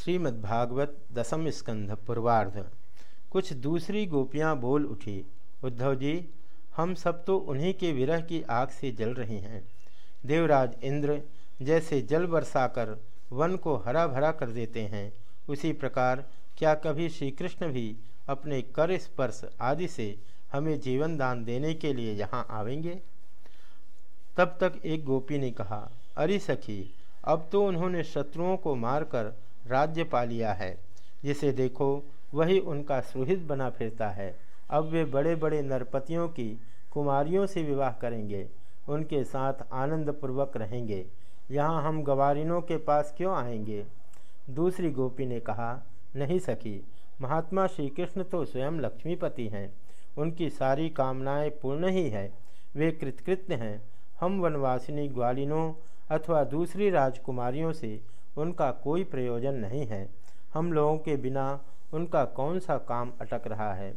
श्रीमद्भागवत दसम स्कंध पूर्वार्ध। कुछ दूसरी गोपियाँ बोल उठी, उद्धव जी, हम सब तो उन्हीं के विरह की आग से जल रही हैं। देवराज इंद्र जैसे जल बरसाकर वन को हरा भरा कर देते हैं, उसी प्रकार क्या कभी श्री कृष्ण भी अपने कर स्पर्श आदि से हमें जीवन दान देने के लिए यहाँ आवेंगे? तब तक एक गोपी ने कहा, अरे सखी, अब तो उन्होंने शत्रुओं को मारकर राज्य पा लिया है। जिसे देखो, वही उनका सुहित बना फिरता है। अब वे बड़े बड़े नरपतियों की कुमारियों से विवाह करेंगे। उनके साथ आनंदपूर्वक रहेंगे। यहाँ हम गवारिनों के पास क्यों आएँगे? दूसरी गोपी ने कहा, नहीं सकी महात्मा श्री कृष्ण तो स्वयं लक्ष्मीपति हैं। उनकी सारी कामनाएँ पूर्ण ही है। वे कृतकृत्य हैं। हम वनवासिनी ग्वालिनों अथवा दूसरी राजकुमारियों से उनका कोई प्रयोजन नहीं है। हम लोगों के बिना उनका कौन सा काम अटक रहा है?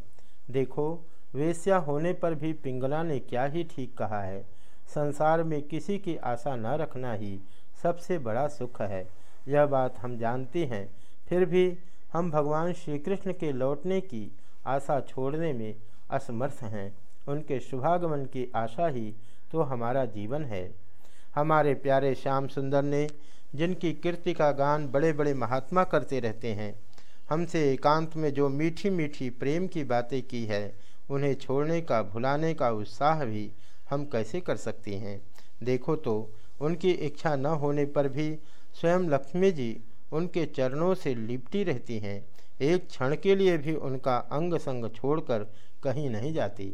देखो, वेश्या होने पर भी पिंगला ने क्या ही ठीक कहा है। संसार में किसी की आशा न रखना ही सबसे बड़ा सुख है। यह बात हम जानते हैं। फिर भी हम भगवान श्री कृष्ण के लौटने की आशा छोड़ने में असमर्थ हैं। उनके शुभागमन की आशा ही तो हमारा जीवन है। हमारे प्यारे श्याम सुंदर ने जिनकी कीर्ति का गान बड़े बड़े महात्मा करते रहते हैं। हमसे एकांत में जो मीठी मीठी प्रेम की बातें की है, उन्हें छोड़ने का, भुलाने का उत्साह भी हम कैसे कर सकते हैं? देखो तो उनकी इच्छा न होने पर भी स्वयं लक्ष्मी जी उनके चरणों से लिपटी रहती हैं। एक क्षण के लिए भी उनका अंग संग छोड़कर कहीं नहीं जाती।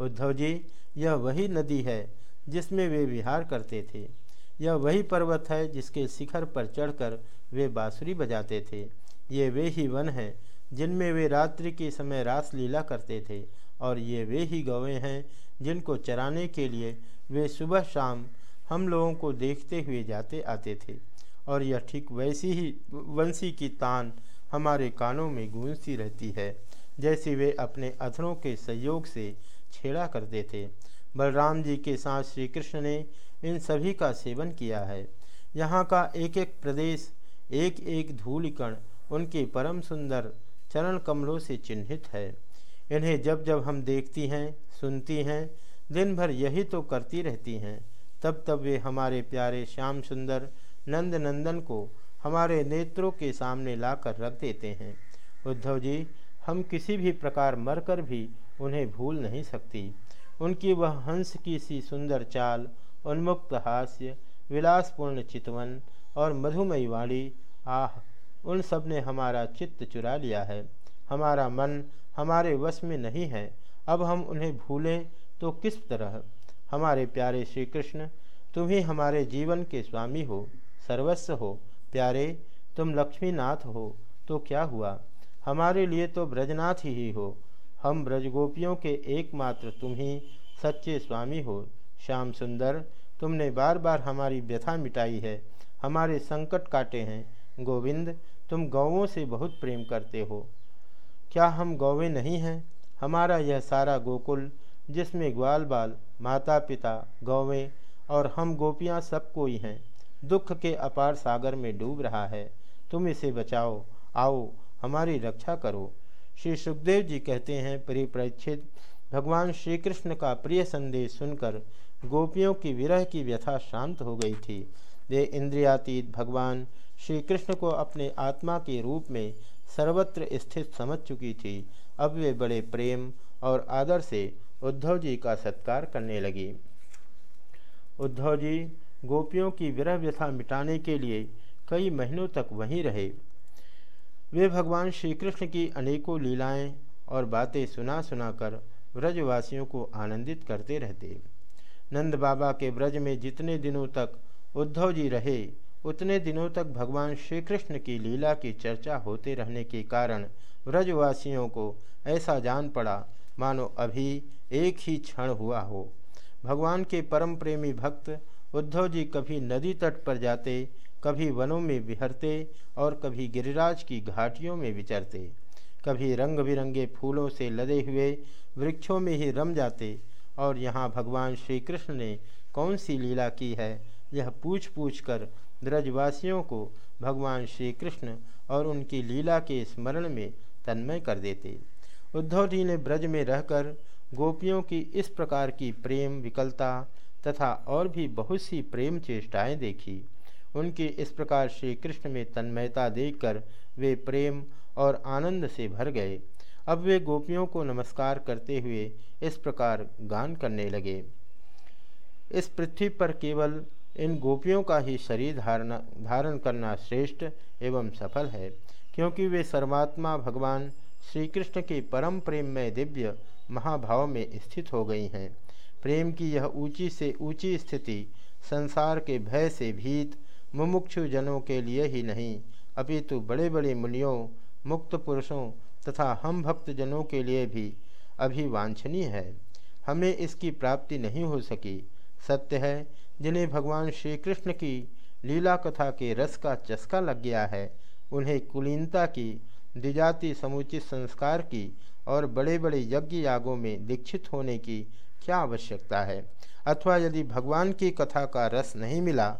उद्धव जी, यह वही नदी है जिसमें वे विहार करते थे। यह वही पर्वत है जिसके शिखर पर चढ़कर वे बाँसुरी बजाते थे। ये वे ही वन हैं, जिनमें वे रात्रि के समय रास लीला करते थे, और ये वे ही गौवें हैं जिनको चराने के लिए वे सुबह शाम हम लोगों को देखते हुए जाते आते थे। और यह ठीक वैसी ही, वंशी की तान हमारे कानों में गूंजती रहती है, जैसे वे अपने अधरों के सहयोग से छेड़ा करते थे। बलराम जी के साथ श्री कृष्ण ने इन सभी का सेवन किया है। यहाँ का एक एक प्रदेश एक एक धूलिकण उनके परम सुंदर चरण कमलों से चिन्हित है। इन्हें जब जब हम देखती हैं, सुनती हैं दिन भर यही तो करती रहती हैं, तब तब वे हमारे प्यारे श्याम सुंदर नंद नंदन को हमारे नेत्रों के सामने लाकर रख देते हैं। उद्धव जी, हम किसी भी प्रकार मरकर भी उन्हें भूल नहीं सकती। उनकी वह हंस की सी सुंदर चाल उन्मुक्त हास्य विलासपूर्ण चितवन और मधुमयी वाणी। आह, उन सबने हमारा चित्त चुरा लिया है। हमारा मन हमारे वश में नहीं है। अब हम उन्हें भूलें तो किस तरह? हमारे प्यारे श्री कृष्ण तुम ही हमारे जीवन के स्वामी हो, सर्वस्व हो। प्यारे, तुम लक्ष्मीनाथ हो तो क्या हुआ? हमारे लिए तो ब्रजनाथ ही हो। हम ब्रजगोपियों के एकमात्र तुम ही सच्चे स्वामी हो। श्याम सुंदर, तुमने बार बार हमारी व्यथा मिटाई है, हमारे संकट काटे हैं। गोविंद, तुम गौवों से बहुत प्रेम करते हो। क्या हम गौवें नहीं हैं? हमारा यह सारा गोकुल, जिसमें ग्वाल बाल माता पिता गौवें और हम गोपियाँ सब कोई हैं, दुख के अपार सागर में डूब रहा है। तुम इसे बचाओ, आओ, हमारी रक्षा करो। श्री सुखदेव जी कहते हैं, परिप्रेक्षित भगवान श्री कृष्ण का प्रिय संदेश सुनकर गोपियों की विरह की व्यथा शांत हो गई थी। वे इंद्रियातीत भगवान श्री कृष्ण को अपने आत्मा के रूप में सर्वत्र स्थित समझ चुकी थी। अब वे बड़े प्रेम और आदर से उद्धव जी का सत्कार करने लगी। उद्धव जी, गोपियों की विरह व्यथा मिटाने के लिए कई महीनों तक वहीं रहे। वे भगवान श्री कृष्ण की अनेकों लीलाएँ और बातें सुना सुनाकर व्रजवासियों को आनंदित करते रहते नंद बाबा के व्रज में जितने दिनों तक उद्धव जी रहे, उतने दिनों तक भगवान श्री कृष्ण की लीला की चर्चा होते रहने के कारण व्रजवासियों को ऐसा जान पड़ा, मानो अभी एक ही क्षण हुआ हो। भगवान के परम प्रेमी भक्त उद्धव जी कभी नदी तट पर जाते, कभी वनों में विहरते और कभी गिरिराज की घाटियों में विचरते। कभी रंग बिरंगे फूलों से लदे हुए वृक्षों में ही रम जाते और यहाँ भगवान श्री कृष्ण ने कौन सी लीला की है? यह पूछ पूछ कर ब्रजवासियों को भगवान श्री कृष्ण और उनकी लीला के स्मरण में तन्मय कर देते। उद्धव जी ने ब्रज में रहकर गोपियों की इस प्रकार की प्रेम, विकलता तथा और भी बहुत सी प्रेम चेष्टाएँ देखी। उनकी इस प्रकार श्री कृष्ण में तन्मयता देखकर वे प्रेम और आनंद से भर गए। अब वे गोपियों को नमस्कार करते हुए इस प्रकार गान करने लगे। इस पृथ्वी पर केवल इन गोपियों का ही शरीर धारणा, धारण करना श्रेष्ठ एवं सफल है, क्योंकि वे सर्वात्मा भगवान श्री कृष्ण के परम प्रेम में दिव्य महाभाव में स्थित हो गई हैं। प्रेम की यह ऊँची से ऊँची स्थिति संसार के भय से भीत मुमुक्षु जनों के लिए ही नहीं, अपितु बड़े बड़े मुनियों मुक्त पुरुषों तथा हम भक्त जनों के लिए भी अभिवांछनीय है। हमें इसकी प्राप्ति नहीं हो सकी। सत्य है, जिन्हें भगवान श्री कृष्ण की लीला कथा के रस का चस्का लग गया है, उन्हें कुलीनता की, द्विजाति समुचित संस्कार की और बड़े बड़े यज्ञ यागों में दीक्षित होने की क्या आवश्यकता है? अथवा यदि भगवान की कथा का रस नहीं मिला,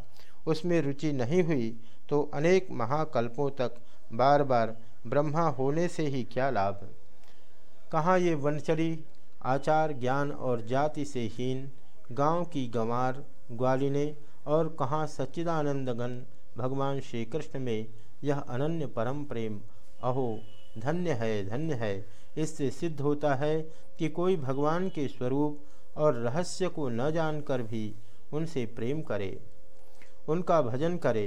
उसमें रुचि नहीं हुई तो अनेक महाकल्पों तक बार बार ब्रह्मा होने से ही क्या लाभ? कहाँ ये वनचरी, आचार ज्ञान और जाति से हीन, गाँव की गंवार, ग्वालिने और कहाँ सच्चिदानंदगन भगवान श्री कृष्ण में यह अनन्य परम प्रेम। अहो, धन्य है धन्य है, इससे सिद्ध होता है कि कोई भगवान के स्वरूप और रहस्य को न जानकर भी उनसे प्रेम करे, उनका भजन करे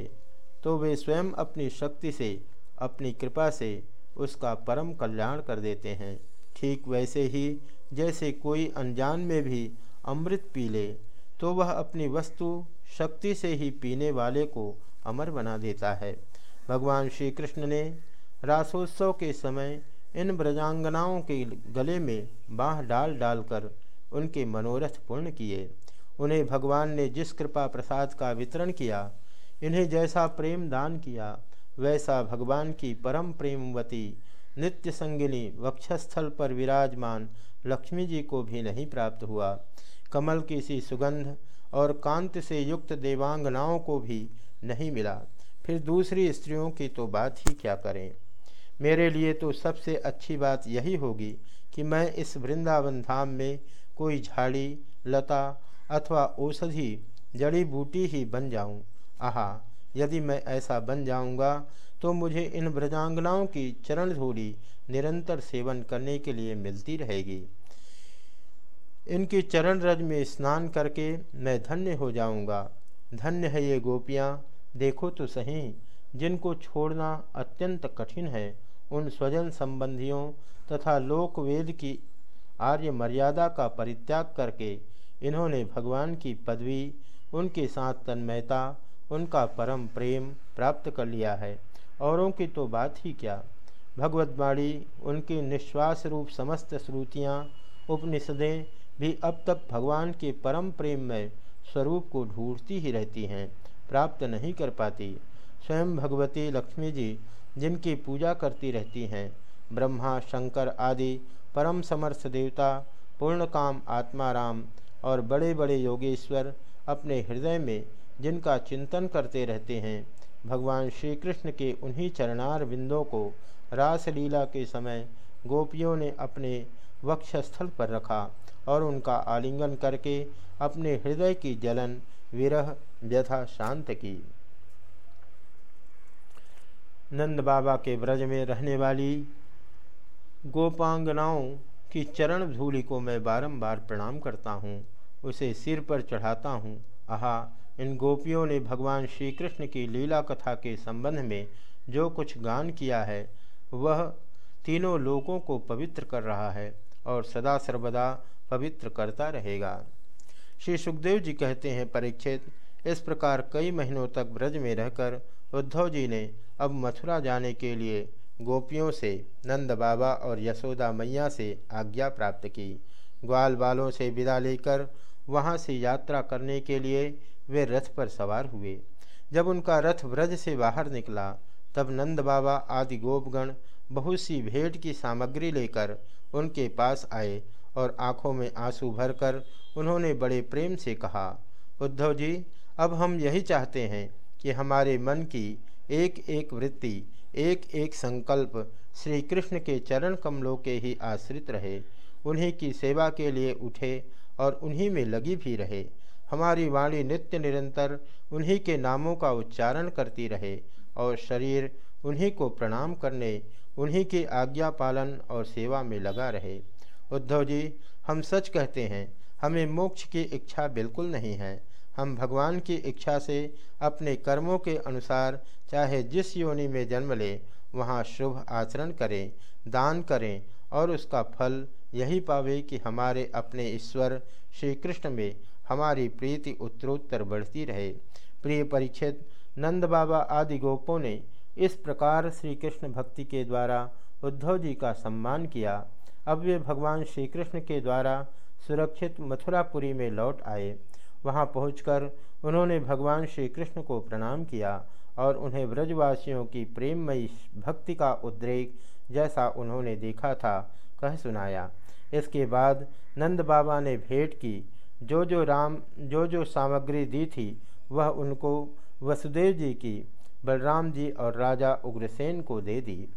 तो वे स्वयं अपनी शक्ति से अपनी कृपा से उसका परम कल्याण कर देते हैं। ठीक वैसे ही जैसे कोई अनजान में भी अमृत पी ले तो वह अपनी वस्तु शक्ति से ही पीने वाले को अमर बना देता है। भगवान श्री कृष्ण ने रासोत्सव के समय इन ब्रजांगनाओं के गले में बाह डाल डालकर उनके मनोरथ पूर्ण किए। उन्हें भगवान ने जिस कृपा प्रसाद का वितरण किया, इन्हें जैसा प्रेम दान किया वैसा भगवान की परम प्रेमवती नित्य संगिनी वक्षस्थल पर विराजमान लक्ष्मी जी को भी नहीं प्राप्त हुआ। कमल की सी सुगंध और कांत से युक्त देवांगनाओं को भी नहीं मिला। फिर दूसरी स्त्रियों की तो बात ही क्या करें? मेरे लिए तो सबसे अच्छी बात यही होगी कि मैं इस वृंदावन धाम में कोई झाड़ी, लता अथवा औषधि, जड़ी बूटी ही बन जाऊँ। आहा यदि मैं ऐसा बन जाऊँगा तो मुझे इन ब्रजांगनाओं की चरण धूली निरंतर सेवन करने के लिए मिलती रहेगी। इनकी चरण रज में स्नान करके मैं धन्य हो जाऊँगा। धन्य है ये गोपियाँ, देखो तो सही, जिनको छोड़ना अत्यंत कठिन है। उन स्वजन संबंधियों तथा लोक वेद की आर्य मर्यादा का परित्याग करके इन्होंने भगवान की पदवी, उनके साथ तन्मयता उनका परम प्रेम प्राप्त कर लिया है। औरों की तो बात ही क्या? भगवतवाणी उनकी निश्वास रूप समस्त श्रुतियाँ, उपनिषदें भी अब तक भगवान के परम प्रेम में स्वरूप को ढूंढती ही रहती हैं, प्राप्त नहीं कर पाती। स्वयं भगवती लक्ष्मी जी, जिनकी पूजा करती रहती हैं, ब्रह्मा, शंकर आदि परम समर्थ देवता, पूर्ण काम आत्माराम और बड़े बड़े योगेश्वर अपने हृदय में जिनका चिंतन करते रहते हैं, भगवान श्री कृष्ण के उन्हीं चरणार बिंदों को रासलीला के समय गोपियों ने अपने वक्षस्थल पर रखा और उनका आलिंगन करके अपने हृदय की जलन, विरह, व्यथा शांत की। नंद बाबा के ब्रज में रहने वाली गोपांगनाओं की चरण धूलि को मैं बारंबार प्रणाम करता हूँ, उसे सिर पर चढ़ाता हूँ। आहा इन गोपियों ने भगवान श्री कृष्ण की लीला कथा के संबंध में जो कुछ गान किया है, वह तीनों लोगों को पवित्र कर रहा है और सदा सर्वदा पवित्र करता रहेगा। श्री सुखदेव जी कहते हैं, परीक्षित, इस प्रकार कई महीनों तक ब्रज में रहकर उद्धव जी ने अब मथुरा जाने के लिए गोपियों से, नंद बाबा और यशोदा मैया से आज्ञा प्राप्त की। ग्वाल बालों से विदा लेकर वहाँ से यात्रा करने के लिए वे रथ पर सवार हुए। जब उनका रथ व्रज से बाहर निकला, तब नंद बाबा आदि गोपगण बहुत सी भेंट की सामग्री लेकर उनके पास आए और आँखों में आँसू भरकर उन्होंने बड़े प्रेम से कहा, उद्धव जी, अब हम यही चाहते हैं कि हमारे मन की एक एक वृत्ति एक एक संकल्प श्री कृष्ण के चरण कमलों के ही आश्रित रहे। उन्हीं की सेवा के लिए उठे और उन्हीं में लगी भी रहे। हमारी वाणी नित्य निरंतर उन्हीं के नामों का उच्चारण करती रहे और शरीर उन्हीं को प्रणाम करने, उन्हीं की आज्ञा पालन और सेवा में लगा रहे। उद्धव जी, हम सच कहते हैं, हमें मोक्ष की इच्छा बिल्कुल नहीं है। हम भगवान की इच्छा से अपने कर्मों के अनुसार चाहे जिस योनि में जन्म ले, वहाँ शुभ आचरण करें, दान करें और उसका फल यही पावे कि हमारे अपने ईश्वर श्री कृष्ण में हमारी प्रीति उत्तरोत्तर बढ़ती रहे। प्रिय परीक्षित नंद बाबा आदि गोपों ने इस प्रकार श्री कृष्ण भक्ति के द्वारा उद्धव जी का सम्मान किया। अब वे भगवान श्री कृष्ण के द्वारा सुरक्षित मथुरापुरी में लौट आए। वहाँ पहुंचकर उन्होंने भगवान श्री कृष्ण को प्रणाम किया और उन्हें ब्रजवासियों की प्रेममयी भक्ति का उद्रेक जैसा उन्होंने देखा था, कह सुनाया। इसके बाद नंद बाबा ने भेंट की। जो जो राम, जो जो सामग्री दी थी, वह उनको वसुदेव जी की, बलराम जी और राजा उग्रसेन को दे दी।